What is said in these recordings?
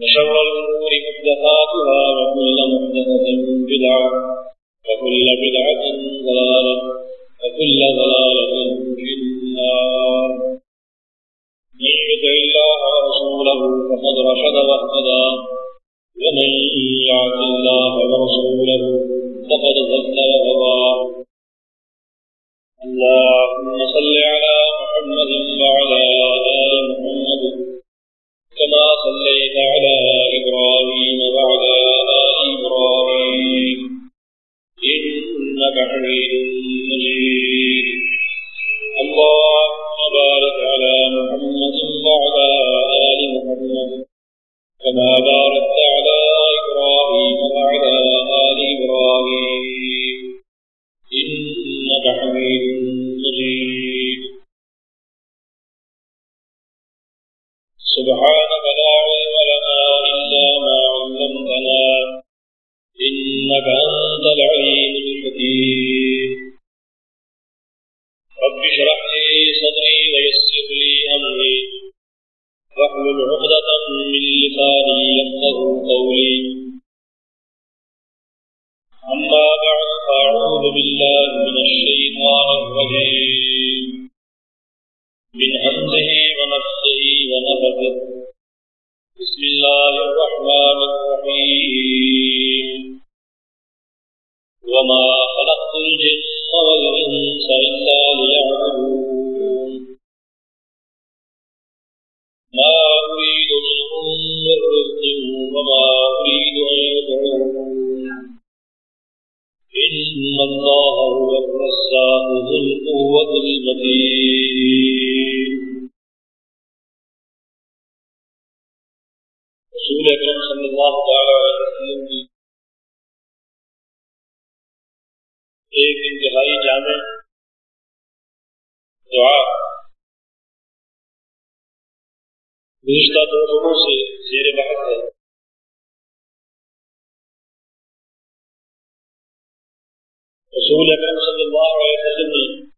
وشر الأمور محدثاتها وكل محدثة بدعة وكل بدعة ضلالة وكل ضلالة في النار. من يطع الله ورسوله فقد رشد واهتدى. ومن يعص الله ورسوله فقد ضل وغضى اللهم صل على محمد وعلى آل محمد كما صليت على إبراهيم وعلى آل إبراهيم. إنك حميد مجيد. اللهم بارك على محمد وعلى آل محمد كما باركت على إبراهيم گزشتہ دو دنوں سے زیر بحث ہے۔ رسول اکرم صلی اللہ علیہ وسلم نے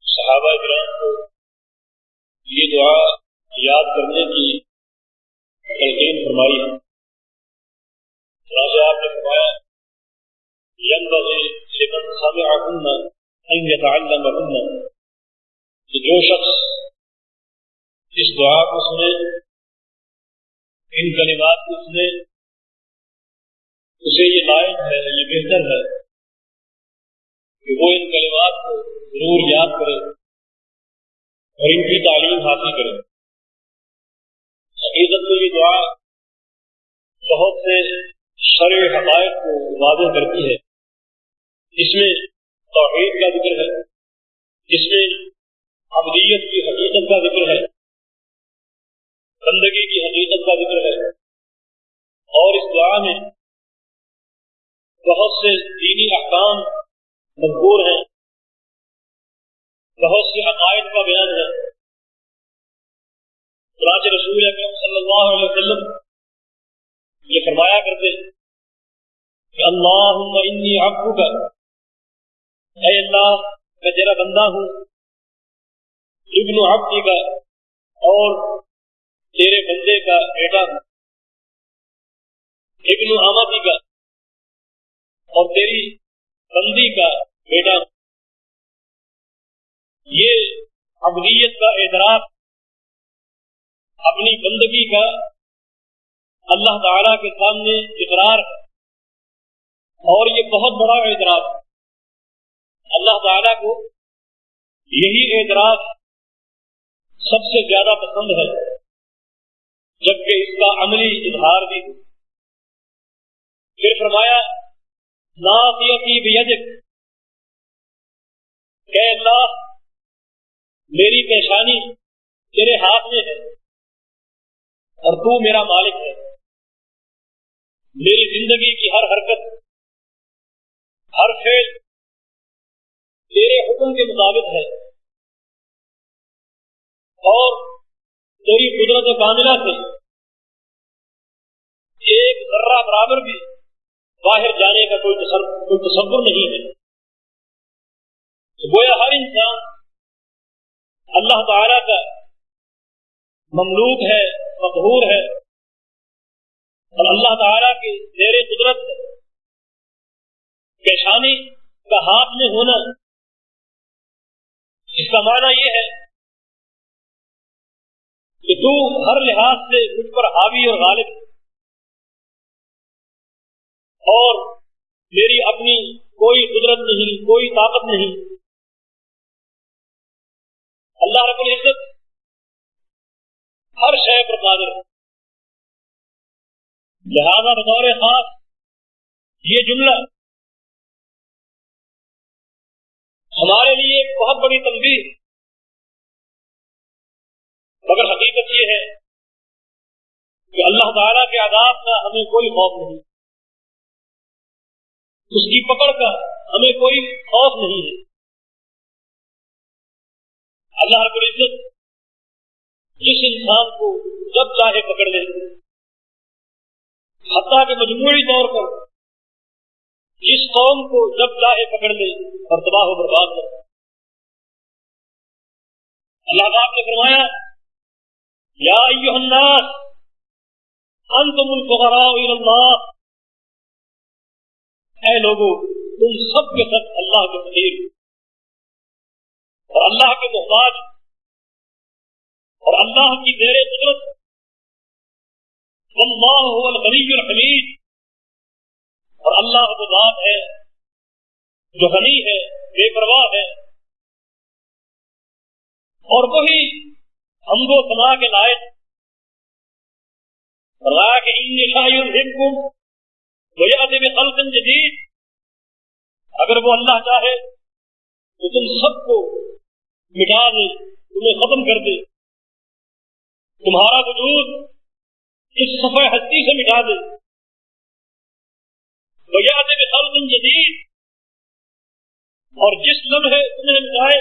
صحابہ کرام کو یہ دعا یاد کرنے کی تلقین فرمائی ہے۔ راجہ آپ نے فرمایا ينبغي لمن سمعهن أن جو شخص اس دعا کو سنے، ان کلمات کو سنے، اسے یہ لائق ہے، یہ بہتر ہے کہ وہ ان کلمات کو ضرور یاد کرے اور ان کی تعلیم حاصل کرے۔ حقیقت میں یہ دعا بہت سے شرع حقائق کو واضح کرتی ہے۔ اس میں توحید کا ذکر ہے، اس میں ابدیت کی حقیقت کا ذکر ہے۔ بندگی کی حقیقت کا ذکر ہے۔ اور اس دعا میں بہت سے دینی احکام مذکور ہیں۔ بہت سے عقائد کا بیان ہے۔ راج رسول اکرم صلی اللہ علیہ وسلم یہ فرمایا کرتے کہ اللہم انی عبدک۔ اے اللہ، میں تیرا بندہ ہوں۔ ابن عبدی کا اور تیرے بندے کا بیٹا ہوں ابن آمدی کا۔ اور تیری بندی کا بیٹا ہوں یہ عبدیت کا اعتراف اپنی بندگی کا اللہ تعالی کے سامنے اقرار ہے۔ اور یہ بہت بڑا اعتراف اللہ تعالی کو یہی اعتراف سب سے زیادہ پسند ہے۔ جبکہ اس کا عملی اظہار بھی پھر فرمایا نافیتی بیدک۔ کہ اللہ، میری پیشانی تیرے ہاتھ میں ہے اور تو میرا مالک ہے۔ میری زندگی کی ہر حرکت، ہر فیل تیرے حکم کے مطابق ہے۔ اور تیری قدرت کاملہ سے ایک ذرہ برابر بھی باہر جانے کا کوئی کوئی تصور نہیں ہے۔ گویا ہر انسان اللہ تعالی کا مملوک ہے مقبور ہے۔ اور اللہ تعالیٰ کی زیر قدرت پیشانی کا ہاتھ میں ہونا۔ اس کا معنی یہ ہے کہ تو ہر لحاظ سے مجھ پر حاوی اور غالب اور میری اپنی کوئی قدرت نہیں، کوئی طاقت نہیں۔ اللہ رب العزت ہر شے پر قادر لہذا بطور خاص یہ جملہ ہمارے لیے ایک بہت بڑی تنظیم مگر حقیقت یہ ہے کہ اللہ تعالیٰ کے عذاب کا ہمیں کوئی خوف نہیں۔ اس کی پکڑ کا ہمیں کوئی خوف نہیں ہے۔ اللہ رب العزت جس انسان کو جب چاہے پکڑ لے، حتیٰ کہ مجموعی طور پر جس قوم کو جب چاہے پکڑ لے اور تباہ و برباد کر۔ اللہ پاک نے فرمایا، یا الناس، انتم الفقراء اللہ اے لوگو، تم سب کے سب اللہ کے فقیر اور اللہ کے محتاج اور اللہ کی زیر قدرت اللہ هو الغنی الحمید۔ اور اللہ وہ ذات ہے جو غنی ہے، بے پرواہ ہے۔ اور وہی ہم کو سما کے لائق۔ فرمایا کہ ان شاہی الحکم میں خلق جدید اگر وہ اللہ چاہے تو تم سب کو مٹا دے، تمہیں ختم کر دے۔ تمہارا وجود اس سفر ہستی سے مٹا دے۔ بجاد خلق جدید اور جس لمحے تمہیں مٹائے،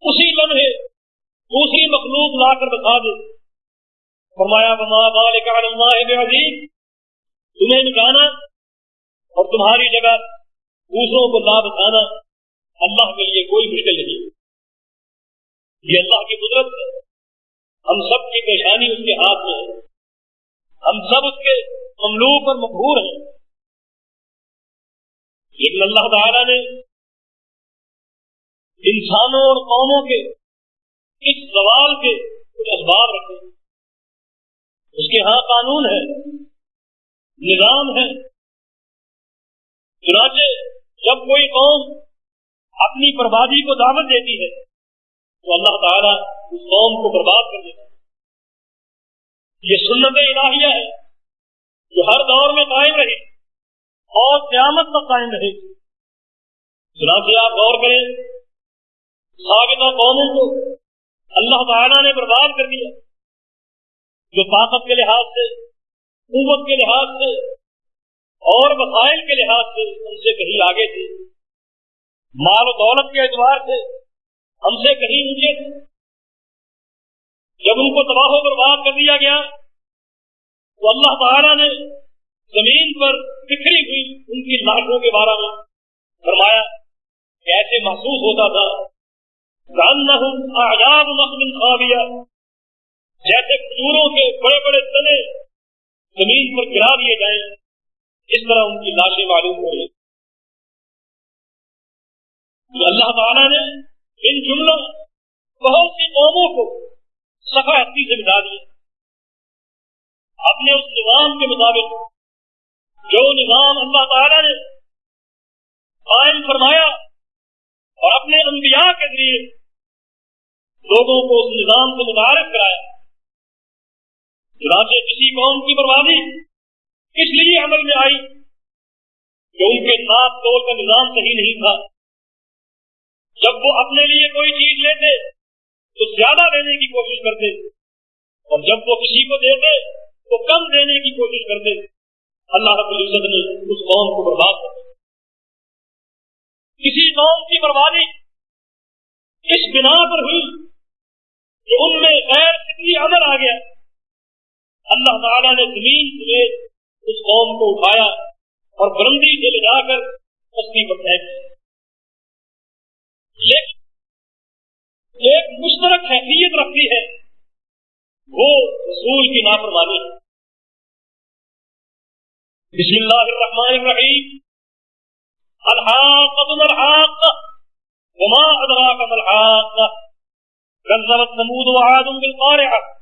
اسی لمحے دوسری مخلوق لا کر بتا دے۔ فرمایا بما بالک اللہ عظیم تمہیں مٹانا اور تمہاری جگہ دوسروں کو لا بتانا اللہ کے لیے کوئی مشکل نہیں یہ اللہ کی قدرت ہے۔ ہم سب کی پیشانی اس کے ہاتھ میں ہے۔ ہم سب اس کے مملوک اور مقبور ہیں۔ لیکن اللہ تعالی نے انسانوں اور قوموں کے اس سوال کے کچھ اسباب رکھے۔ اس کے ہاں قانون ہے۔ نظام ہے۔ چنانچہ جب کوئی قوم اپنی بربادی کو دعوت دیتی ہے، تو اللہ تعالیٰ اس قوم کو برباد کر دیتا ہے۔ یہ سنت الہیہ ہے جو ہر دور میں قائم رہی اور قیامت تک قائم رہے۔ گی چنانچہ آپ غور کریں سابقہ قوموں کو اللہ تعالیٰ نے برباد کر دیا، جو طاقت کے لحاظ سے قوت کے لحاظ سے اور وسائل کے لحاظ سے ہم سے کہیں آگے تھے۔ مال و دولت کے اعتبار سے ہم سے کہیں اونچے تھے۔ جب ان کو تباہ و برباد کر دیا گیا تو اللہ تعالیٰ نے زمین پر بکھری ہوئی ان کی لاشوں کے بارے میں فرمایا کیسے محسوس ہوتا تھا۔ آزاد نقل خاویہ، جیسے کھجوروں کے بڑے بڑے تنے زمین پر گرا دیے جائیں، اس طرح ان کی لاشیں معلوم ہو رہی اللہ تعالیٰ نے ان جملوں، بہت سی قوموں کو ہستی سے بٹھا دیا۔ اپنے اس نظام کے مطابق، جو نظام اللہ تعالی نے قائم فرمایا اور اپنے انبیاء کے ذریعے لوگوں کو اس نظام سے متعارف کرایا۔ چنانچہ کسی قوم کی بربادی اس لیے عمل میں آئی کہ ان کے ساتھ توڑ کا نظام صحیح نہیں تھا۔ جب وہ اپنے لیے کوئی چیز لیتے تو زیادہ دینے کی کوشش کرتے اور جب وہ کسی کو دیتے تو کم دینے کی کوشش کرتے۔ اللہ رب العزت نے اس قوم کو برباد کر کسی قوم کی بربادی اس بنا پر ہوئی کہ ان میں غیر فکری عمل آ گیا اللہ تعالیٰ نے زمین سمیت اس قوم کو اٹھایا اور بلندی سے لے جا کر بستی پر پھینک دیا لیکن ایک مشترک حیثیت رکھتی ہے، وہ رسول کی نافرمانی ہے۔ بسم اللہ الرحمن الرحیم۔ الحاق الحاق۔ وما ادراك ما الحاق؟ كذبت ثمود وعاد بالقارعه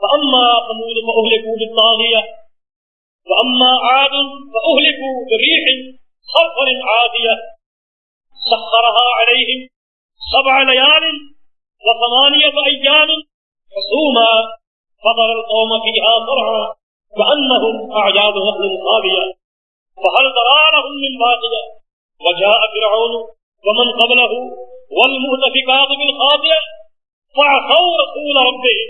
فاما ثمود فاهلكوا بالطاغيه واما عاد فاهلكوا بريح صرصر عاديه سخرها عليهم سبع ليال وثمانيه ايام حسوما فضل القوم فيها صرعا كأنهم أعجاب نخل خاوية فهل ترى لهم من باقية وجاء فرعون ومن قبله والمؤتفكات بالخاطئة فعصوا رسول ربهم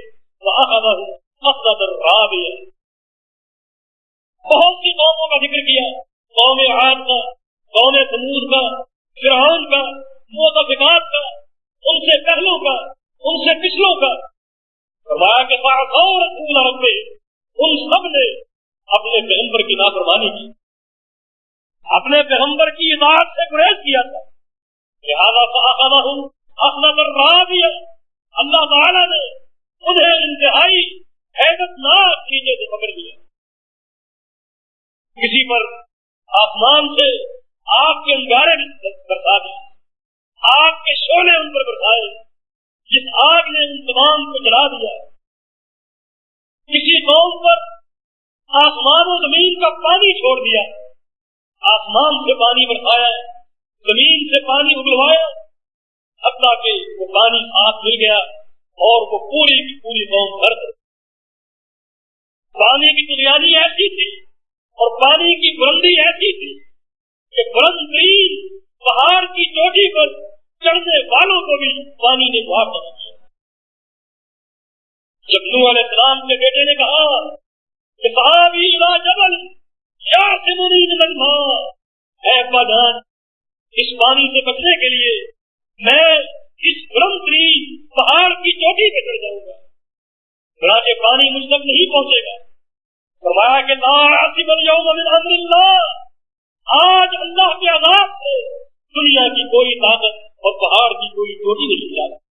بہت سی قوموں کا ذکر کیا. قوم عاد کا، قوم سمود کا، فرعون کا متفقات کا، ان سے پہلوں کا، ان سے پچھلوں کا. فرمایا کہ فعصوا رسول ربهم ان سب نے اپنے پیغمبر کی نافرمانی کی. اپنے پیغمبر کی اطاعت سے گریز کیا تھا. لہٰذا ہوں اللہ تعالیٰ نے انہیں انتہائی حیرت ناک چیزیں سے پکڑ لیا کسی پر آسمان سے آگ کے انگارے برسا دی آگ کے شولے ان پر برسائے جس آگ نے ان تمام کو جلا دیا کسی قوم پر آسمان و زمین کا پانی چھوڑ دیا آسمان سے پانی برسایا زمین سے پانی اگلوایا حتیٰ کہ وہ پانی صاف مل گیا۔ اور وہ پوری کی پوری قوم بھر گئی۔ پانی کی بریانی ایسی تھی اور پانی کی بلندی ایسی تھی کہ بلند ترین پہاڑ کی چوٹی پر چڑھنے والوں کو بھی پانی نے معاف نہیں کیا جب نو علیہ السلام کے بیٹے نے کہا کہ صحابی لا جبل یا سمونی لگما اے جان اس پانی سے بچنے کے لیے میں اس بلند ترین پہاڑ کی چوٹی پہ چڑھ جاؤں گا بڑا کے پانی مجھ تک نہیں پہنچے گا۔ فرمایا کہ امر اللہ۔ آج اللہ کے عذاب سے دنیا کی کوئی طاقت اور پہاڑ کی کوئی چوٹی نہیں جاتی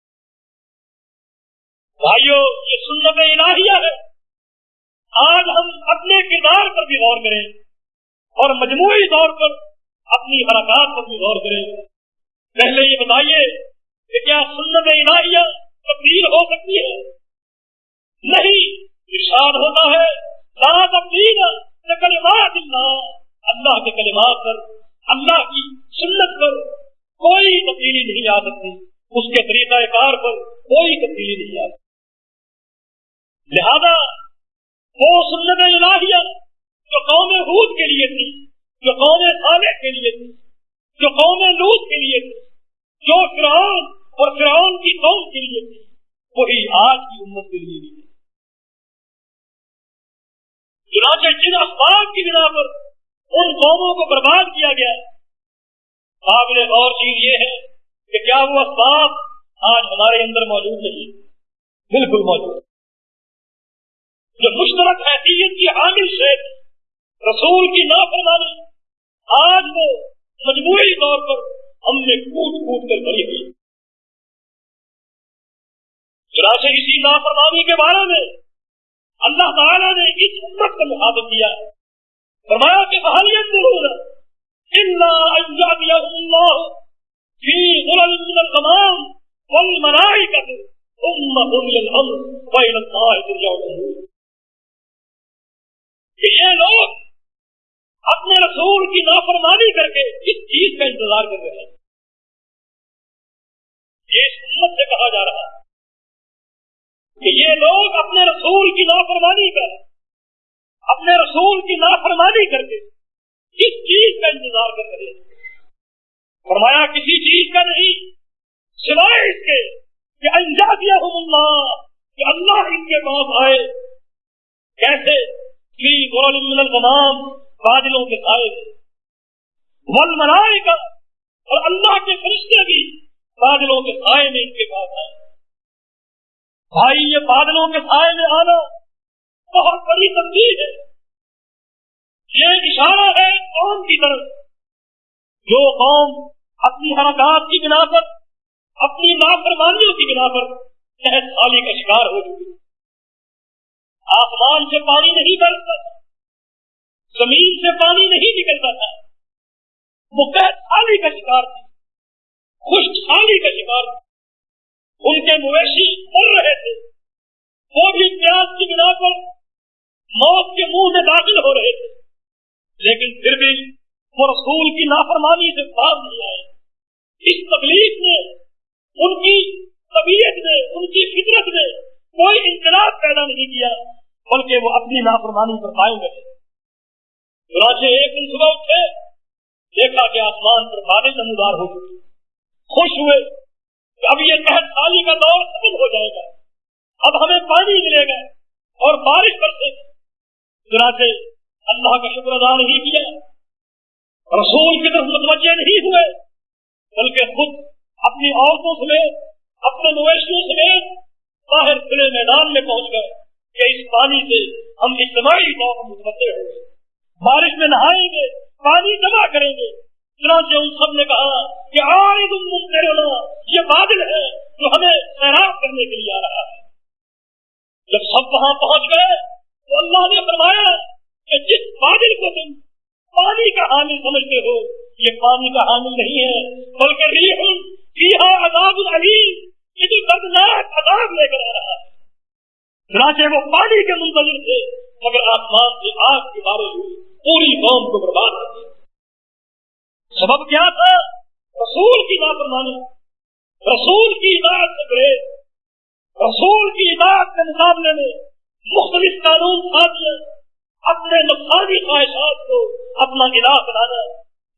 بھائیو، یہ سنت الہیہ ہے۔ آج ہم اپنے کردار پر بھی غور کریں اور مجموعی طور پر اپنی حرکات پر بھی غور کریں۔ پہلے یہ بتائیے کہ کیا سنت الہیہ تبدیل ہو سکتی ہے؟ نہیں، ارشاد ہوتا ہے، لا تبدیل کلمات اللہ۔ اللہ کے کلمات پر، اللہ کی سنت پر کوئی تبدیلی نہیں آ سکتی۔ اس کے طریقہ کار پر کوئی تبدیلی نہیں آ سکتی۔ لہذا، وہ سنت الہیہ جو قوم حود کے لیے تھی، جو قوم صالح کے لیے تھی، جو قوم لوت کے لیے تھی، جو فرعون اور فرعون کی قوم کے لیے تھی، وہی آج کی امت کے لیے بھی۔ چنانچہ جن اسباب کی بنا پر ان قوموں کو برباد کیا گیا۔ قابل اور چیز یہ ہے کہ کیا وہ اسباب آج ہمارے اندر موجود نہیں؟ بالکل موجود۔ جو مشترک حیثیت کی حامل شیخ رسول کی نافرمانی آج وہ مجموعی طور پر ہم نے کوٹ کوٹ کر کری ہوئی۔ چنانچہ اسی نافرمانی کے بارے میں اللہ تعالیٰ نے اس امت کا محاذ کیا۔ فرمایا کہ بحال ضرور اللہ فی غلل من الغمام والملائکت ثم هم الامر وإلى الله ترجع کہ یہ لوگ اپنے رسول کی نافرمانی کر کے اس چیز کا انتظار کر رہے ہیں۔ یہ اس امت سے کہا جا رہا ہے۔ کہ یہ لوگ اپنے رسول کی نافرمانی کر اپنے رسول کی نافرمانی کر کے کس چیز کا انتظار کر رہے ہیں؟ فرمایا کسی چیز کا نہیں، سوائے اس کے کہ انجا اللہ، کہ اللہ ان کے پاس آئے۔ کیسے؟ من الغمام، بادلوں کے سائے میں۔ ول منائے گا اور اللہ کے فرشتے بھی بادلوں کے سائے میں ان کے پاس آئے۔ بھائی، یہ بادلوں کے سائے میں آنا بہت بڑی تبدیل ہے۔ یہ اشارہ ہے قوم کی طرف۔ جو قوم اپنی حرکات کی بنا پر، اپنی نافرمانیوں کی بنا پر شہد سالی کا شکار ہو چکی آسمان سے پانی نہیں برستا تھا زمین سے پانی نہیں نکلتا تھا۔ وہ قید سالی کا شکار تھی، خشک سالی کا شکار تھی۔ ان کے مویشی مر رہے تھے۔ وہ بھی پیاس کی بنا پر موت کے منہ میں داخل ہو رہے تھے۔ لیکن پھر بھی وہ رسول کی نافرمانی سے باز نہیں آئے۔ اس تکلیف نے ان کی طبیعت نے ان کی فطرت نے کوئی انقلاب پیدا نہیں کیا، بلکہ وہ اپنی نافرمانی پر قائم رہے۔ چنانچہ ایک دن صبح اٹھے، دیکھا کہ آسمان پر بادل نمودار ہو چکے خوش ہوئے۔ کہ اب یہ قحط سالی کا دور ختم ہو جائے گا۔ اب ہمیں پانی ملے گا اور بارش برسے چنانچہ اللہ کا شکر ادا نہیں کیا۔ رسول کی طرف متوجہ نہیں ہوئے، بلکہ خود اپنی عورتوں سمیت، اپنے مویشیوں سمیت باہر کھلے میدان میں پہنچ گئے کہ اس پانی سے ہم اجتماعی طور پر متوجہ ہوں گے۔ بارش میں نہائیں گے، پانی جمع کریں گے۔ چنانچہ ان سب نے کہا کہ آئے تم ممکن یہ بادل ہے جو ہمیں سیراب کرنے کے لیے آ رہا ہے۔ جب سب وہاں پہنچ گئے تو اللہ نے فرمایا کہ جس بادل کو تم پانی کا حامل سمجھتے ہو، یہ پانی کا حامل نہیں ہے، بلکہ ریح فیہا عذاب العلیم، یہ جو دردناک عذاب لے کر آ رہا ہے۔ چنانچہ وہ پانی کے منتظر تھے، مگر آسمان سے آگ کی بارش ہوئی، پوری قوم کو برباد کر دیا سبب کیا تھا؟ رسول کی نافرمانی۔ رسول کی اطاعت سے گریز رسول کی اطاعت کے مقابلے میں مختلف قانون تھا اپنے نقصانی خواہشات کو اپنا الہ بنانا،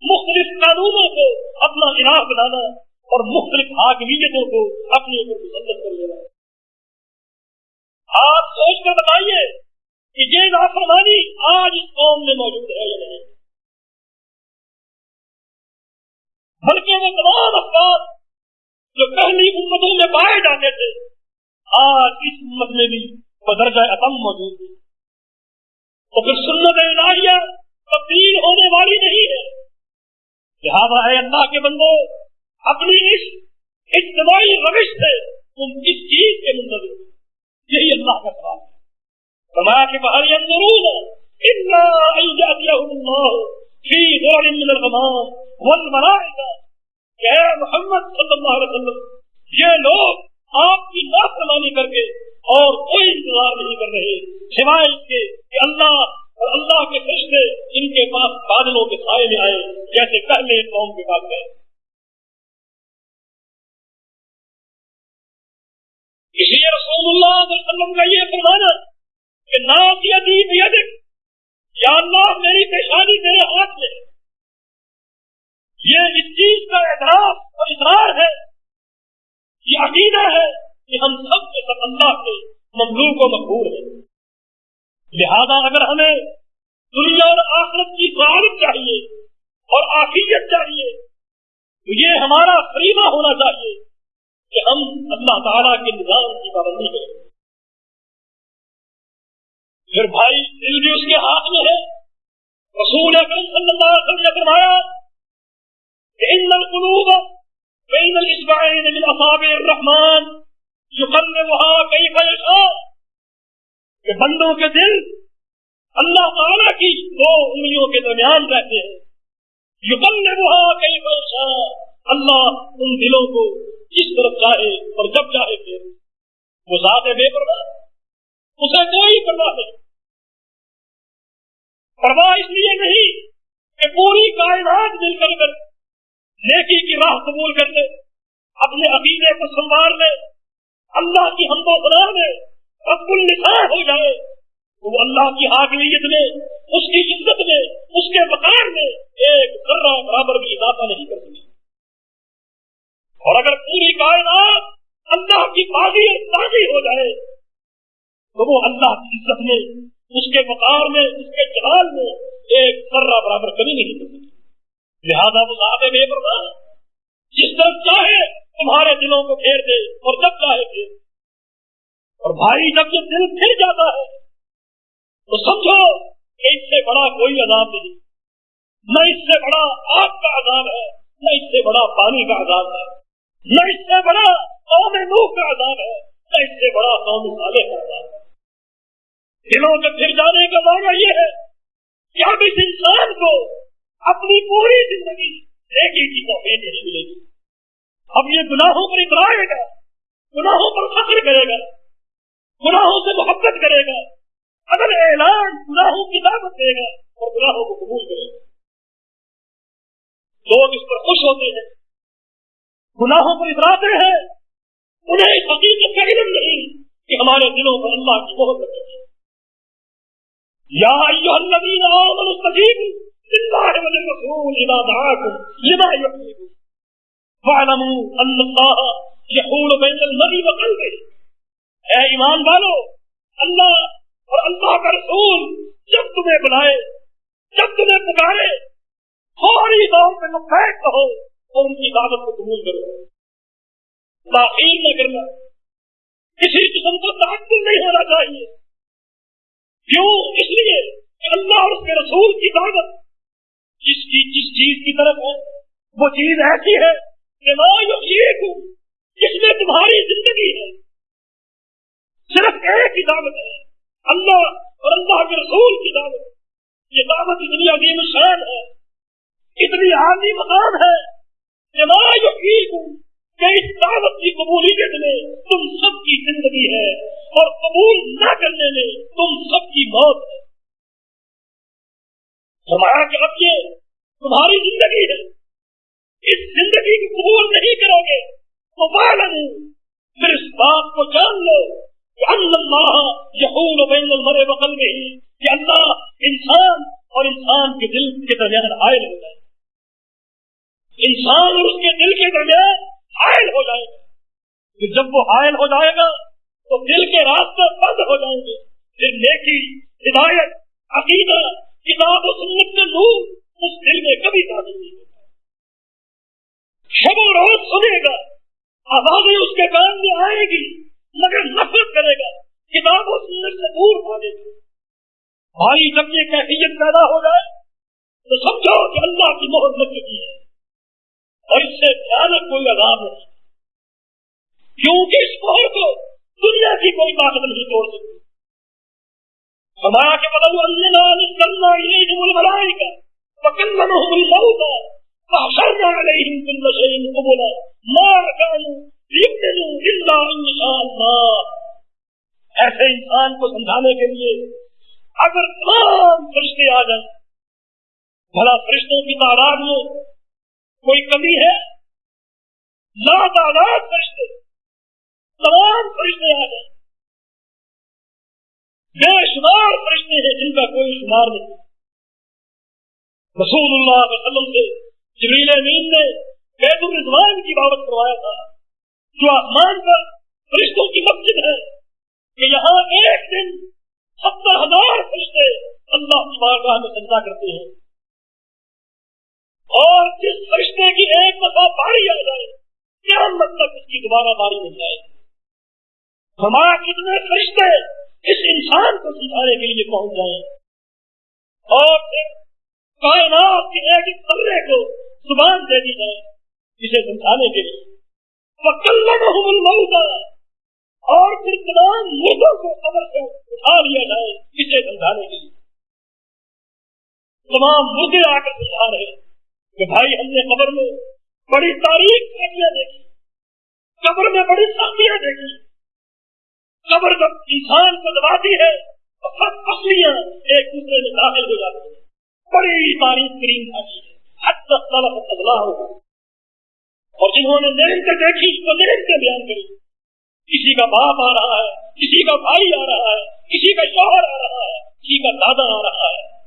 مختلف قانونوں کو اپنا الہ بنانا اور مختلف حاکمیتوں کو اپنے اوپر مسلط کر لینا۔ آپ سوچ کر بتائیے کہ یہ نافرمانی آج اس قوم میں موجود ہے یا نہیں؟ بلکہ وہ تمام افراد جو پہلی امتوں میں پائے جاتے تھے، آج اس امت میں بھی بدرجہ عتم موجود ہے۔ تو پھر سنت الہیہ تبدیل ہونے والی نہیں ہے۔ لہٰذا ہے اللہ کے بندو، اپنی اس اجتماعی روش سے تم کس چیز کے منتظر یہی اللہ کا سوال ہے۔ فرمایا کہ بہاری اندرون اللہ محمد صلی اللہ علیہ وسلم، یہ لوگ آپ کی نافرمانی کر کے اور کوئی انتظار نہیں کر رہے، سوائے اس کے کہ اللہ اور اللہ کے فرشتے ان کے پاس بادلوں کے سائے میں آئے، جیسے پہلے قوم کے پاس گئے۔ اسی لیے رسول اللہ علیہ وسلم کا یہ فرمانا کہ ناسیتی بیدک یا اللہ میری پیشانی میرے ہاتھ میں یہ اس چیز کا اعتراف اور اظہار ہے یہ عقیدہ ہے کہ ہم سب کے سب اللہ کے منظور کو مقبول ہے لہذا اگر ہمیں دنیا اور آخرت کی سعادت چاہیے اور آفیت چاہیے، تو یہ ہمارا فریمہ ہونا چاہیے کہ ہم اللہ تعالیٰ کے نظام کی پابندی کریں۔ پھر بھائی دل بھی اس کے ہاتھ میں ہے۔ رسول اکرم صلی اللہ علیہ وسلم نے فرمایا ان القلوب بین الاسبعین من اصابع الرحمن وہاں کئی فیشا کہ بندوں کے دل اللہ تعالیٰ کی دو انگلیوں کے درمیان رہتے ہیں۔ یقل وہاں کئی اللہ ان دلوں کو کس طرف چاہے اور جب چاہے پھر وہ ذات بے پرواہ۔ اسے کوئی پرواہ نہیں۔ پرواہ اس لیے نہیں کہ پوری کائنات مل کر کر نیکی کی راہ قبول کر لے، اپنے عقیدے کو سنبھال لے، اللہ کی ہم کو بنا میں رب النساء ہو جائے وہ اللہ کی حاکمیت میں، اس کی عزت میں، اس کے مکان میں ایک ذرہ برابر بھی اضافہ نہیں کر سکتی اور اگر پوری کائنات اللہ کی بازی اور تازی ہو جائے تو وہ اللہ کی عزت میں، اس کے مقام میں، اس کے جلال میں ایک سرا برابر کمی نہیں کرتی لہٰذا وہ صاحب بے پرواہ جس طرف چاہے، تمہارے دلوں کو پھیر دے اور جب چاہے پھیر اور بھائی، جب یہ دل پھر جاتا ہے، تو سمجھو کہ اس سے بڑا کوئی عذاب نہیں۔ نہ اس سے بڑا آگ کا عذاب ہے، نہ اس سے بڑا پانی کا عذاب ہے۔ نہ اس سے بڑا قوم نوح کا عذاب ہے، نہ اس سے بڑا قوم صالح کا عذاب ہے۔ دلوں کے پھر جانے کا معنی یہ ہے کہ اب اس انسان کو اپنی پوری زندگی نیکی کی توفیق نہیں ملے گی۔ اب یہ گناہوں پر اترائے گا، گناہوں پر فخر کرے گا، گناہوں سے محبت کرے گا۔ اگر اعلان گناہوں کی دعوت دے گا اور گناہوں کو قبول کرے گا۔ لوگ اس پر خوش ہوتے ہیں، گناہوں پر اتراتے ہیں۔ انہیں اس حقیقت کا علم نہیں کہ ہمارے دلوں پر اللہ کی محبت ہے۔ یا ایوہ الذین آمنوا استجیبوا للہ وللرسول اذا دعاکم لما یحییکم فاعلموا ان اللہ یحول بین المرء وقلبه اے ایمان والو، اللہ اور اللہ کا رسول جب تمہیں بلائے، جب تمہیں پکارے، فوری طور پہ لبیک کہو اور ان کی دعوت کو قبول کرو۔ تاخیر نہ کرنا، کسی قسم کا تعدل نہیں ہونا چاہیے۔ کیوں؟ اس لیے اللہ اور اس کے رسول کی دعوت، جس کی، جس چیز کی طرف ہے وہ چیز ایسی ہے کہ جس میں تمہاری زندگی ہے۔ صرف ایک ہی دعوت ہے، اللہ اور اللہ کے رسول کی دعوت۔ یہ دعوت اتنی عظیم شان ہے۔ اتنی عالی مقام ہے کہ کہ اس دعوت کی قبولیت میں تم سب کی زندگی ہے اور قبول نہ کرنے میں تم سب کی موت ہے۔ ہمارا کہ اب یہ تمہاری زندگی ہے۔ اس زندگی کو قبول نہیں کرو گے تو بالن پھر اس بات کو جان لو اللہ یقول بین المرے وقل میں ہی کہ اللہ انسان اور انسان کے دل کے درمیان حائل ہو جائے۔ انسان اور اس کے دل کے درمیان حائل ہو جائے گا پھر جب وہ حائل ہو جائے گا تو دل کے راستے بند ہو جائیں گے۔ پھر نیکی، ہدایت، عقیدہ، کتاب و سنت کے نور اس دل میں کبھی تعلیم نہیں ہوگا۔ شب و روز سنے گا، آوازیں اس کے کان میں آئے گی، مگر نفرت کرے گا، کتاب و سنت سے دور بھاگے گا۔ بھائی، جب یہ کیفیت پیدا ہو جائے تو سمجھو کہ اللہ کی مہر لگ چکی ہے۔ اور اس سے بھیانک کوئی عذاب نہیں۔ کیونکہ اس مہر کو دنیا کی کوئی طاقت نہیں توڑ سکتی۔ ہمارا کے بدل کرنا یہ ملبلائی کا پکندن ہو الموتا فحشرنا عليهم كل شيء قبلا ما كانوا ایسے انسان کو سمجھانے کے لیے اگر تمام فرشتے آ جائیں، بھلا فرشتوں کی تعداد میں کوئی کمی ہے؟ لا تعداد فرشتے، تمام فرشتے آ جائیں بے شمار فرشتے ہیں جن کا کوئی شمار نہیں۔ رسول اللہ علیہ وسلم سے جبریل امین نے بیت الرضوان کی بابت کروایا تھا۔ جو آسمان پر فرشتوں کی مسجد ہے، کہ یہاں ایک دن ستر ہزار فرشتے اللہ کی بارگاہ میں سجدہ کرتے ہیں۔ اور جس فرشتے کی ایک دفعہ باری آ جائے کیا مطلب اس کی دوبارہ باری مل جائے ہمارا کتنے فرشتے اس انسان کو سمجھانے کے لیے پہنچ جائیں۔ اور پھر کائنات کے ایک کمرے کو زبان دے دی جائے اسے سمجھانے کے لیے۔ اور پھر تمام مردوں کو قبر سے اٹھا لیا جائے اسے سمجھانے کے لیے۔ تمام مردے آ کر سمجھا رہے کہ بھائی ہم نے قبر میں بڑی تاریخ ساتیاں دیکھی، قبر میں بڑی ساتیاں دیکھی۔ قبر جب انسان کو دباتی ہے تو سب پسلیاں ایک دوسرے میں داخل ہو جاتی ہیں۔ بڑی تاریخ کریم تھا حد تک طلب تبلا ہوگا اور جنہوں نے نرنتر دیکھی وہ نرنتر بیان کری۔ کسی کا باپ آ رہا ہے، کسی کا بھائی آ رہا ہے، کسی کا شوہر آ رہا ہے، کسی کا دادا آ رہا ہے۔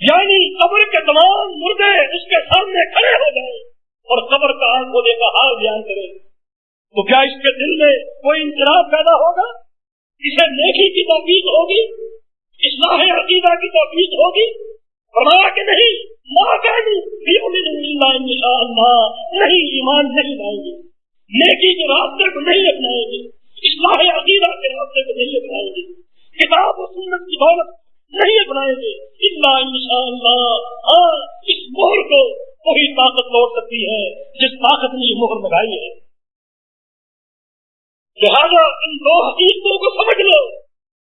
یعنی قبر کے تمام مردے اس کے سامنے کھڑے ہو جائیں اور قبر کا آنکھ ہونے کا حال بیان کرے تو کیا اس کے دل میں کوئی انتظام پیدا ہوگا؟ اسے نیکی کی توفیق ہوگی؟ اصلاح عقیدہ کی توفیق ہوگی؟ فرمایا کہ نہیں ماں نہیں، ایمان نہیں لائیں گے۔ نیکی کے راستے کو نہیں اپنائیں گے۔ اصلاح عقیدہ کے راستے کو نہیں اپنائیں گے۔ کتاب و سنت کی دولت نہیں اپنائیں گے۔ ان شاء اللہ ہاں اس مہر کو وہی طاقت لوٹ سکتی ہے جس طاقت نے یہ مہر لگائی ہے۔ لہٰذا ان دو حقیقتوں کو سمجھ لو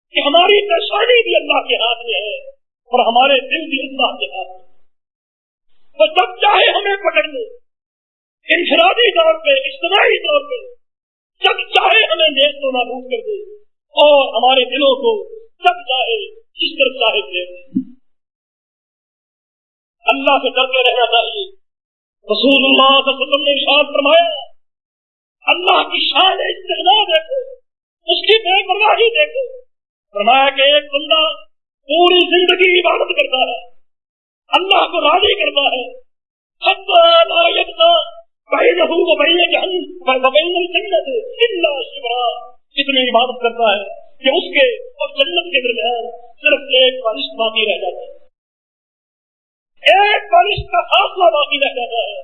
کہ ہماری پریشانی بھی اللہ کے ہاتھ میں ہے اور ہمارے دل بھی اللہ کے ہاتھ میں تو جب چاہے ہمیں پکڑ لے۔ انفرادی طور پہ، اجتماعی طور پہ، جب چاہے ہمیں نیز تو نابود کر دے اور ہمارے دلوں کو جب چاہے جس طرف چاہے دے اللہ سے ڈرتے رہنا چاہیے۔ رسول اللہ صلی اللہ علیہ وسلم نے اشار فرمایا، اللہ کی شان استغنا دیکھو اس کی بے پرواہی دیکھو۔ فرمایا کہ ایک بندہ پوری زندگی عبادت کرتا ہے، اللہ کو راضی کرتا ہے۔ اتنی عبادت کرتا ہے۔ کہ اس کے اور جنت کے درمیان صرف ایک بارش باقی رہ جاتا ہے۔ ایک بارش کا فاصلہ باقی رہ جاتا ہے۔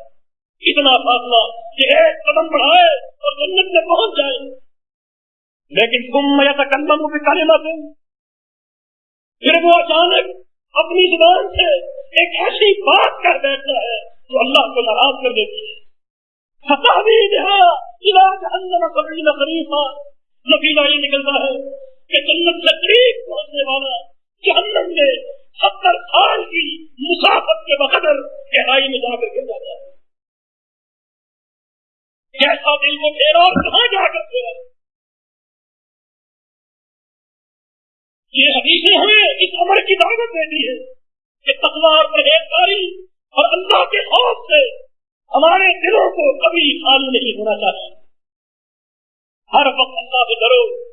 اتنا فاصلہ کہ ایک قدم بڑھائے اور جنت میں پہنچ جائے۔ لیکن تم میں تکلم بھی کرے نہ پھر وہ اچانک اپنی زبان سے ایک ایسی بات کر بیٹھتا ہے جو اللہ کو ناراض کر دیتی ہے۔ نتیجہ یہ نکلتا ہے کہ جنت سے قریب پہنچنے والا جہنم میں ستر سال کی مسافت کے بقدر گہرائی میں جا کر گر جاتا ہے۔ کیسا دل کو پھیرا اور کہاں جا کر پھیرا یہ حدیثیں ہمیں اس عمر کی دعوت دیتی ہے کہ تکوار پرہیزگاری اور اللہ کے خوف سے ہمارے دلوں کو کبھی خالی نہیں ہونا چاہیے۔ ہر وقت اللہ سے ڈرو۔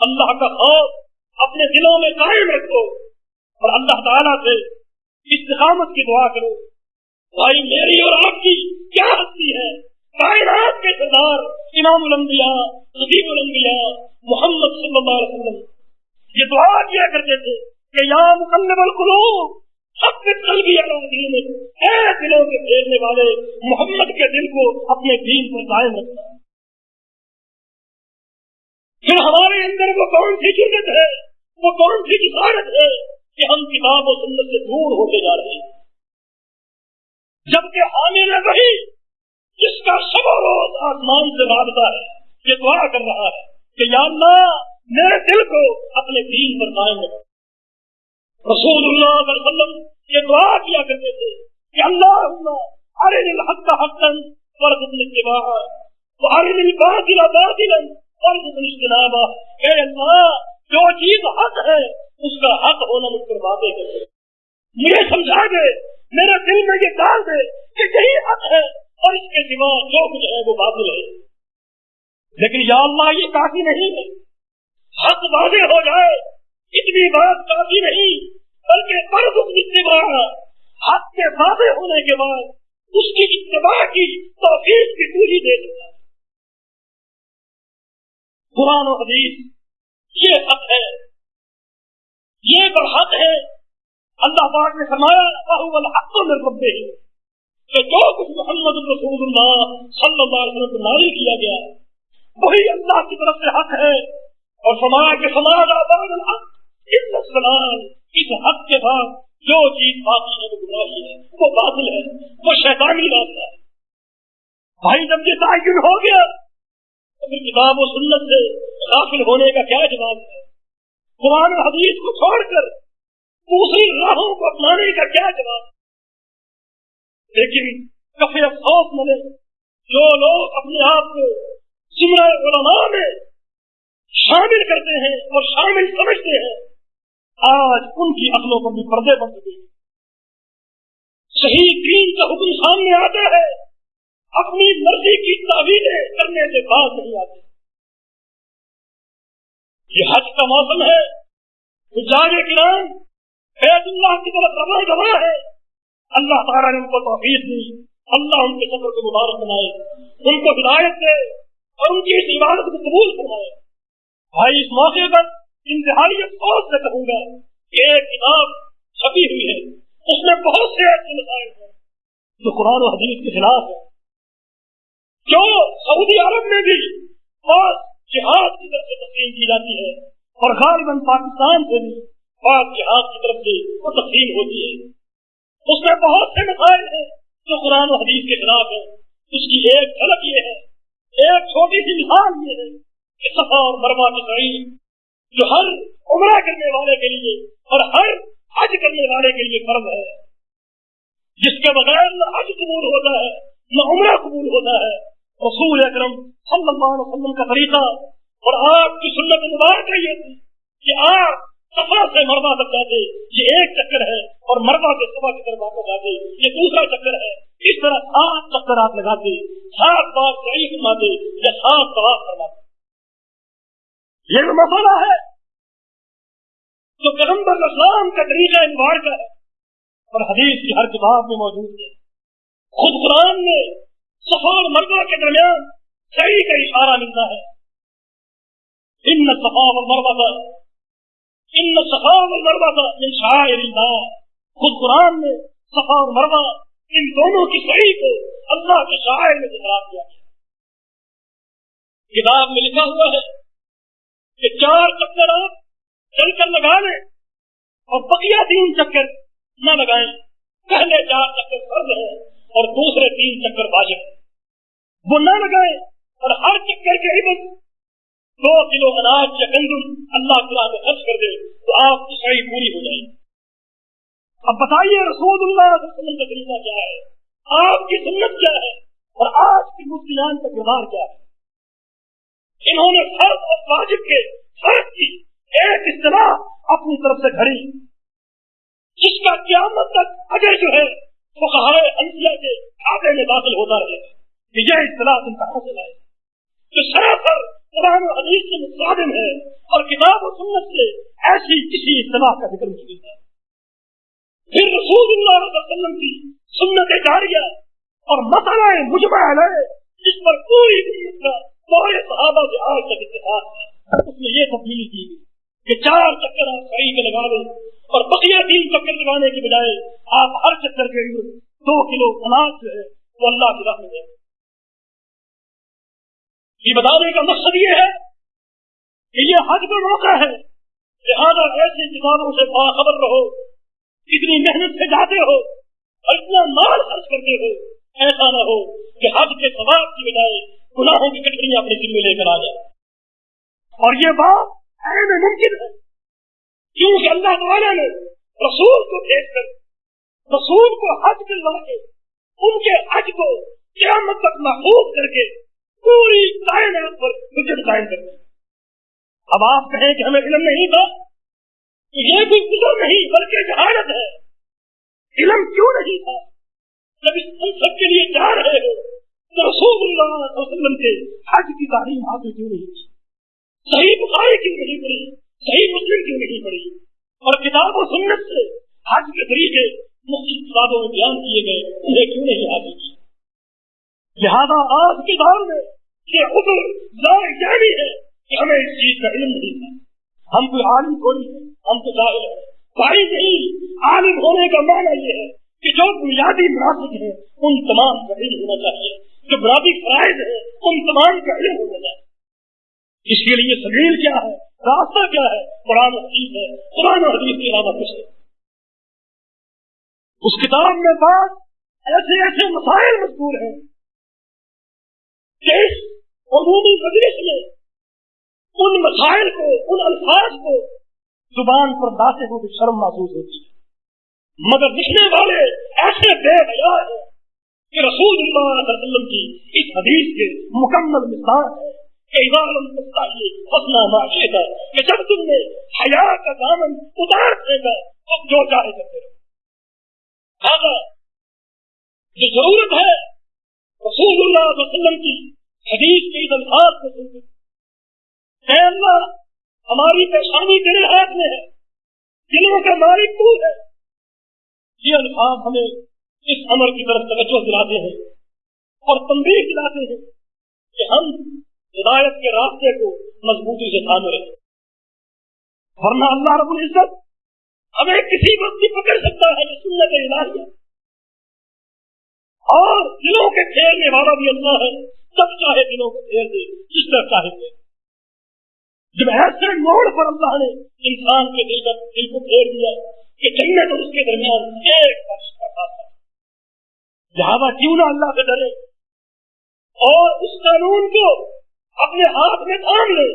اللہ کا خوف اپنے دلوں میں قائم رکھو اور اللہ تعالیٰ سے استقامت کی دعا کرو۔ بھائی میری اور آپ کی کیا ہستی ہے؟ کائنات کے سردار، امام الانبیاء حبیب الانبیاء، محمد صلی اللہ علیہ وسلم۔ یہ دعا کیا کرتے تھے کہ یا مقلب القلوب سب سے قلبی دل میں اے دلوں کے پھیرنے والے، محمد کے دل کو اپنے دین پر قائم رکھنا۔ پھر ہمارے اندر وہ کون سی جرت ہے، وہ کون سی جسارت ہے کہ ہم کتاب و سنت سے دور ہوتے جا رہے ہیں۔ جبکہ حامل وہی جس کا سب روز آسمان سے رابطہ ہے، یہ دعا کر رہا ہے کہ یا اللہ، میرے دل کو اپنے دین پر قائم رکھو رسول اللہ علیہ وسلم یہ دعا کیا کرتے تھے کہ اللہ ارے الحق کا حقن فرض اتباع ارے الباطل باطلا۔ فرض اجتنابا اے اللہ، جو چیز حق ہے، اس کا حق ہونا مجھ پر واضح کر دے۔ مجھے سمجھا دے، میرے دل میں یہ ڈال دے کہ یہی حق ہے اور اس کے سوا جو کچھ ہے وہ باطل ہے۔ لیکن یا اللہ، یہ کافی نہیں ہے۔ حق واضح ہو جائے، اتنی بات کافی نہیں، بلکہ فرض اتباع حق کے واضح ہونے کے بعد اس کی اتباع کی توفیق بھی پوری دے سکتا ہے۔ قرآن و حدیث، یہ حق ہے۔ یہ برحق ہے۔ اللہ پاک نے فرمایا حق ربے کہ جو کچھ محمد رسول اللہ صلی اللہ علیہ وسلم کو نازل کیا گیا، وہی اللہ کی طرف سے حق ہے۔ اور فرمایا کہ سماج آباد الحق اس حق کے بعد جو چیز باقی ہے، وہ گمراہی ہے، وہ بادل ہے، وہ شیطانی راستہ ہے۔ بھائی، جب یہ تعین ہو گیا تو پھر کتاب و سنت سے داخل ہونے کا کیا جواب ہے؟ قرآن حدیث کو چھوڑ کر دوسری راہوں کو اپنانے کا کیا جواب لیکن کفی افسوس ملے، جو لوگ اپنے آپ کو سمر علماء میں شامل کرتے ہیں اور شامل سمجھتے ہیں، آج ان کی عقلوں پر بھی پردے بن چکے صحیح دین کا حکم سامنے آتا ہے۔ اپنی مرضی کی تعویلیں کرنے سے بعد نہیں آتے یہ حج کا موسم ہے۔ جاگے کرام فیض اللہ کی طرف روا گوا ہے۔ اللہ تعالیٰ نے ان کو توفیق دی۔ اللہ ان کے سفر کو مبارک بنائے۔ ان کو ہدایت دے اور ان کی اس عبادت کو قبول فرمائے۔ بھائی، اس موقع پر انتہائی افسوس سے کہوں گا کہ ایک کتاب چھپی ہوئی ہے۔ اس میں بہت سے ایسے مسائل ہیں جو قرآن و حدیث کے خلاف ہے جو سعودی عرب میں بھی خاص جہاد کی طرف سے تقسیم کی جاتی ہے اور غالباً پاکستان سے بھی خاص جہاد کی طرف سے وہ تقسیم ہوتی ہے۔ اس میں بہت سے مسائل ہیں جو قرآن و حدیث کے خلاف ہے اس کی ایک جھلک یہ ہے، ایک چھوٹی سی مثال یہ ہے کہ صفا اور مروا کی تعین جو ہر عمرہ کرنے والے کے لیے اور ہر حج کرنے والے کے لیے فرض ہے۔ جس کے بغیر نہ حج قبول ہوتا ہے، نہ عمرہ قبول ہوتا ہے۔ رسول اکرم صلی اللہ علیہ وسلم کا طریقہ اور آپ کی سنت مبارک یہ تھی کہ آپ سفا سے مروا تک جاتے، یہ ایک چکر ہے اور مروا سے سفا کی طرف واپس آتے، یہ دوسرا چکر ہے۔ اس طرح سات چکر آپ لگاتے، سات بار صحیح فرماتے یا سات طواف فرماتے۔ یہ جو مسئلہ ہے تو پیغمبر اسلام کا طریقہ انوار کا ہے، اور حدیث کی ہر کتاب میں موجود ہے۔ خود قرآن میں صفا اور مروا کے درمیان صحیح کا اشارہ ملتا ہے۔ ان صفا اور مروا کا ان صفا اور مروا کا من شاعر خود قرآن میں صفا اور مروا ان دونوں کی صحیح کو اللہ کے شاعر میں قرار دیا گیا۔ کتاب میں لکھا ہوا ہے کہ چار چکر آپ چل کر لگا لیں اور بقیہ تین چکر نہ لگائیں۔ پہلے چار چکر فرض ہے اور دوسرے تین چکر واجب وہ نہ لگائیں اور ہر چکر کے عبد دو کلو اناج یا گندم اللہ تعالیٰ میں خرچ کر دے تو آپ کی صحیح پوری ہو جائے گی۔ اب بتائیے رسول اللہ علیہ وسلم کا طریقہ کیا ہے؟ آپ کی سنت کیا ہے؟ اور آج کی مسلمان کا کردار کیا ہے؟ انہوں نے فرض اور واجب کے فرق کی ایک اصطلاح اپنی طرف سے گھڑی جس کا قیامت تک اجر جو ہے وہ انسیا کے کھاتے میں داخل ہوتا رہے کہ یہ اصطلاح تم کہاں سے لائے جو سراسر قرآن و حدیث سے مصادم ہے اور کتاب و سنت سے ایسی کسی اصطلاح کا ذکر مشکل ہے پھر رسول اللہ علیہ وسلم کی سنت جاریہ اور مسئلہ مجمع علیہ، جس پر پوری امت کا پورے صحابہ سے آج تک اتفاق ہے، اس میں یہ تبدیلی کی گئی کہ چار چکر آپ صحیح کے لگا لیں اور بقیہ تین چکر لگانے کی بجائے آپ ہر چکر کے لیے دو کلو اناج جو ہے وہ اللہ کی راہ میں دیں۔ یہ بتانے کا مقصد یہ ہے کہ یہ حج کا موقع ہے۔ لہٰذا ایسی کتابوں سے باخبر رہو، اتنی محنت سے جاتے ہو اور اتنا مال خرچ کرتے ہو۔ ایسا نہ ہو کہ حج کے ثواب کی بجائے گناہوں کی کٹڑیاں اپنے دل میں لے کر آ جائے اور یہ بات ممکن ہے۔ کیونکہ اللہ تعالیٰ نے رسول کو بھیج کر، رسول کو حج دلوا کے، ان کے حج کو قیامت تک محفوظ کر کے پوری کائنات پر حجت قائم کر دی اب آپ کہیں کہ ہمیں علم نہیں تھا، یہ کوئی گزر نہیں، بلکہ جہالت ہے۔ علم کیوں نہیں تھا؟ جب اس ہم سب کے لیے جا رہے ہو، تو رسول اللہ علیہ وسلم کے حج کی تعلیم حاصل کیوں نہیں تھی صحیح بخاری کیوں نہیں پڑی صحیح مسلم کیوں نہیں پڑی اور کتاب و سنت سے حج کے طریقے مختلف کتابوں میں بیان کیے گئے، انہیں کیوں نہیں حاصل کیا لہذا آج کے دور میں یہ عذر جانی ہے کہ ہمیں اس چیز کا علم نہیں تھا۔ ہم کوئی عالم تھوڑی ہے ہم تو ظاہر ہے بھائی نہیں عالم ہونے کا معنی یہ ہے کہ جو بنیادی مناسب ہے ان تمام کا علم ہونا چاہیے۔ جو بنیادی فرائض ہے ان تمام کا علم ہونا چاہیے۔ اس کے لیے سبیل کیا ہے؟ راستہ کیا ہے؟ قرآن حدیث ہے۔ قرآن حدیث کے علاوہ کچھ ہے اس کتاب میں بات ایسے ایسے مسائل مذکور ہیں کہ اس عمومی مجلس میں ان مسائل کو، ان الفاظ کو زبان پر لاتے ہوئے شرم محسوس ہوتی ہے۔ مگر لکھنے والے ایسے بے حیا ہیں کہ رسول اللہ علیہ وسلم کی اس حدیث کے مکمل مثال ہے۔ اپنا معاشرے کا کہ جب تم نے حیا کا دامن اتار دے گا تو جو چاہے کرتے رہو۔ جو ضرورت ہے، رسول اللہ علیہ وسلم کی حدیث کی الفاظ کو سنتے اے اللہ، ہماری پریشانی تیرے ہاتھ میں ہے، دلوں کا مالک تو ہے۔ یہ الفاظ ہمیں اس عمر کی طرف توجہ دلاتے ہیں اور تنبیہ دلاتے ہیں کہ ہم ہدایت کے راستے کو مضبوطی سے تھامے رہے ورنہ اللہ رب العزت ہمیں کسی وقت بھی پکڑ سکتا ہے جو سنت الہیہ اور دلوں کے پھیرنے والا بھی اللہ ہے۔ سب چاہے دلوں کو پھیر دے، جس طرح چاہے دے۔ جب ایسے موڑ پر اللہ نے انسان کے دل کا دل کو پھیر دیا کہ جنت اور اس کے درمیان ایک فرش کا فاصلہ لہٰذا کیوں نہ اللہ سے ڈرے؟ اور اس قانون کو اپنے ہاتھ میں تھام لے.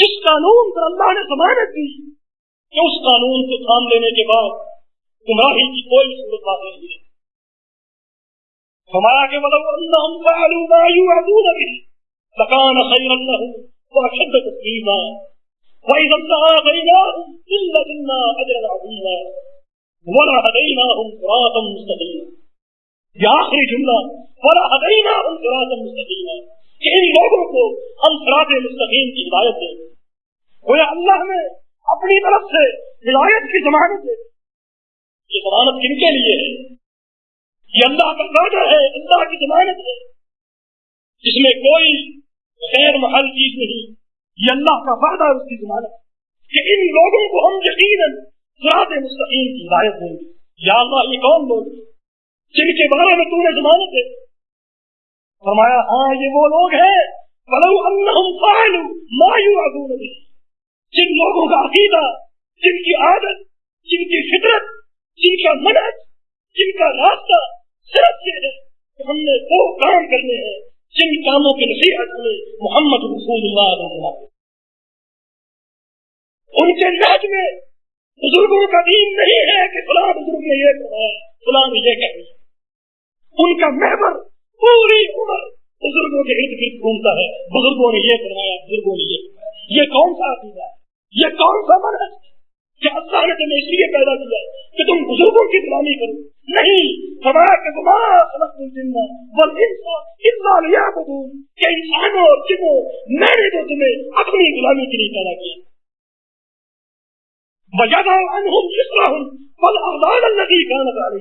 جس قانون پر اللہ نے ضمانت دی کہ اس قانون کو تھام لینے کے بعد گمراہی کی کوئی صورت باقی نہیں ہے فرمایا کہ مطلب انہم فعلوا ما يوعدون به لكان خيرا لهم واشد تسليما واذا ابتغيناهم الا لنا اجرا عظيما ولهديناهم صراطا مستقيما. یہ آخری جملہ ولهديناهم صراطا مستقيما. کہ ان لوگوں کو ہم صراط مستقیم کی ہدایت دیں۔ گویا اللہ نے اپنی طرف سے ہدایت کی ضمانت دے یہ ضمانت کن کے لیے ہے؟ یہ اللہ کا وعدہ ہے، اللہ کی ضمانت ہے۔ جس میں کوئی غیر محل چیز نہیں، یہ اللہ کا وعدہ ہے اس کی ضمانت۔ کہ ان لوگوں کو ہم یقیناً ذات مستقیم کی ہدایت دیں۔ گے یا اللہ، یہ کون لوگ جن کے بارے میں تم نے ضمانت ہے فرمایا ہاں یہ وہ لوگ ہیں بلو انہم فعلوا ما به، جن لوگوں کا عقیدہ، جن کی عادت، جن کی فطرت، جن کا منحج جن کا راستہ صرف یہ ہے کہ ہم نے وہ کام کرنے ہیں، جن کاموں کی نصیحت میں محمد رسول اللہ علیہ ان کے ناج میں بزرگوں کا دین نہیں ہے کہ فلاں بزرگ نے یہ کہا فلاں نے یہ کہا۔ ان کا محور پوری عمر بزرگوں کے ارد گرد گھومتا ہے۔ بزرگوں نے یہ کروایا بزرگوں نے یہ کروایا یہ کون سا عقیدہ ہے؟ یہ کون سا من ہے؟ کہ اللہ نے تمہیں اس لیے پیدا کیا کہ تم بزرگوں کی غلامی کرو؟ نہیں فرمایا کہ انسانوں اور جنوں، میں نے تو تمہیں اپنی غلامی کے لیے پیدا کیا۔ وجہ ہوں بل احمد اللہ کی گانا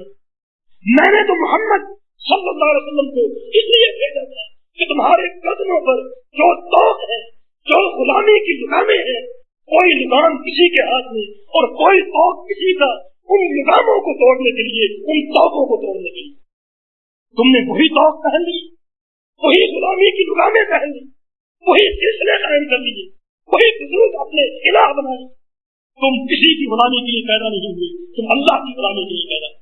میں نے تو محمد صلی اللہ علیہ وسلم کو اس لیے بھیجا تھا کہ تمہارے قدموں پر جو توق ہے، جو غلامی کی لگامیں ہیں، کوئی لگام کسی کے ہاتھ میں اور کوئی توق کسی کا ان نظاموں کو توڑنے کے لیے، ان توقوں کو توڑنے کے لیے۔ تم نے وہی توق پہن لی، وہی غلامی کی لگامیں پہن لی، وہی سلسلے قائم کر لیے، وہی بزرگ اپنے الہ بنائے۔ تم کسی کی غلامی کے لیے پیدا نہیں ہوئے، تم اللہ کی غلامی کے لیے پیدا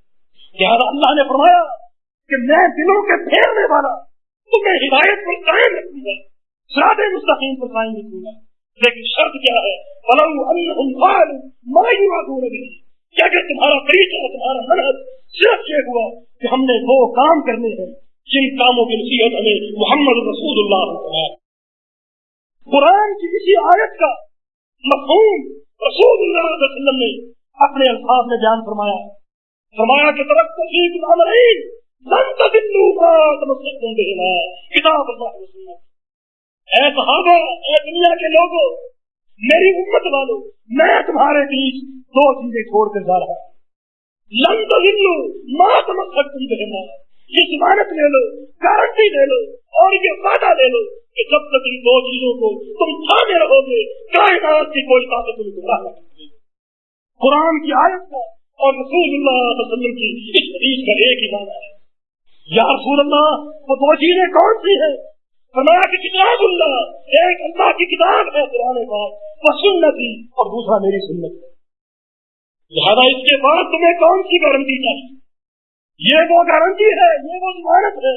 لہٰذا اللہ نے فرمایا کہ میں دلوں کے پھیرنے والا تمہیں ہدایت پر قائم رکھوں گا زیادہ مستقیم پر قائم رکھوں گا۔ لیکن شرط کیا ہے؟ کہ اگر تمہارا طریقہ تمہارا منحص صرف یہ ہوا کہ ہم نے وہ کام کرنے ہیں جن کاموں کی نصیحت ہمیں محمد رسول اللہ نے قرآن کی کسی آیت کا مفہوم رسول اللہ علیہ وسلم نے اپنے الفاظ میں بیان فرمایا۔ فرمایا کہ طرف تفریح عمرین لن تدلوا ما تمسكتم به کتاب اللہ اے صحابہ، اے دنیا کے لوگوں میری امت والو، میں تمہارے بیچ دو چیزیں چھوڑ کر جا رہا ہوں۔ لن تو ہندو ماں تمک تم یہ ضمانت لے لو گارنٹی لے لو، اور یہ وعدہ لے لو کہ جب تک ان دو چیزوں کو تم تھامے رہو گے، کائنات کی کوئی طاقت تم گمراہ نہ کرے۔ قرآن کی آیت کا اور رسول اللہ علیہ وسلم کی اس حدیث کا ایک ہی معنی ہے۔ یا رسول اللہ، وہ دو چیزیں کون سی ہیں؟ فرمایا کہ کتاب اللہ، ایک اللہ کی کتاب ہے قرآن پاک، وہ سنتی اور دوسرا میری سنت لہٰذا اس کے بعد تمہیں کون سی گارنٹی چاہیے؟ یہ وہ گارنٹی ہے، یہ وہ ضمانت ہے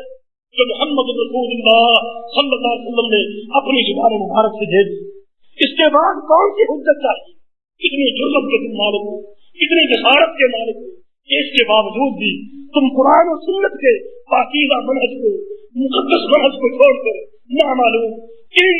جو محمد رسول اللہ صلی اللہ علیہ وسلم نے اپنی زبان مبارک سے دے دی۔ اس کے بعد کون سی حجت چاہیے؟ کتنی جرم کے تم مالک ہو، کتنی جسارت کے مالک ہو۔ اس کے باوجود بھی تم قرآن و سنت کے پاکیزہ منحص کو، مقدس منحص کو چھوڑ کر نہ معلوم کن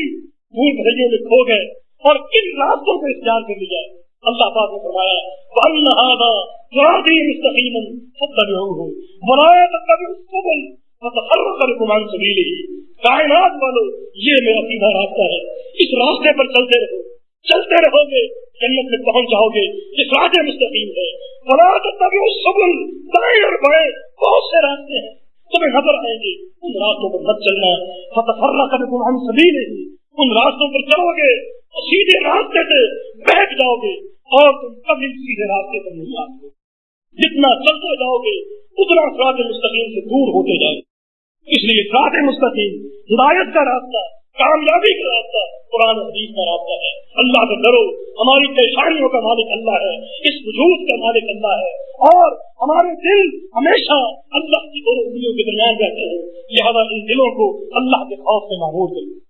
بھول بھلائیوں میں کھو گئے اور کن راستوں کو اختیار کر لیا۔ اللہ پاک نے فرمایا، وَأَنَّ هَذَا صِرَاطِي مُسْتَقِيمًا فَاتَّبِعُوهُ وَلَا تَتَّبِعُوا السُّبُلَ فَتَفَرَّقَ بِكُمْ عَنْ سَبِيلِهِ۔ کائنات والو، یہ میرا سیدھا راستہ ہے۔ اس راستے پر چلتے رہو۔ چلتے رہو گے جنت میں پہنچ جاؤ گے اس راستے مستقیم ہے۔ وَلَا تَتَّبِعُوا السُّبُلَ دائیں اور بائیں، بہت سے راستے ہیں۔ تمہیں نظر آئیں گے ان راستوں پر مت چلنا۔ فتفرہ کبھی کو ہم سبھی نہیں ان راستوں پر چلو گے تو سیدھے راستے سے بیٹھ جاؤ گے اور تم کبھی سیدھے راستے پر نہیں آتے جتنا چلتے جاؤ گے، اتنا افراد مستقیم سے دور ہوتے جاؤ گے۔ اس لیے افراد مستقیم ہدایت کا راستہ کامیابی کا راستہ قرآن حدیث کا راستہ ہے۔ اللہ سے ڈرو۔ ہماری پریشانیوں کا مالک اللہ ہے۔ اس وجود کا مالک اللہ ہے۔ اور ہمارے دل ہمیشہ اللہ کی دونوں انگلیوں کے درمیان رہتے ہیں۔ لہذا ان دلوں کو اللہ کے خوف سے معمول کریں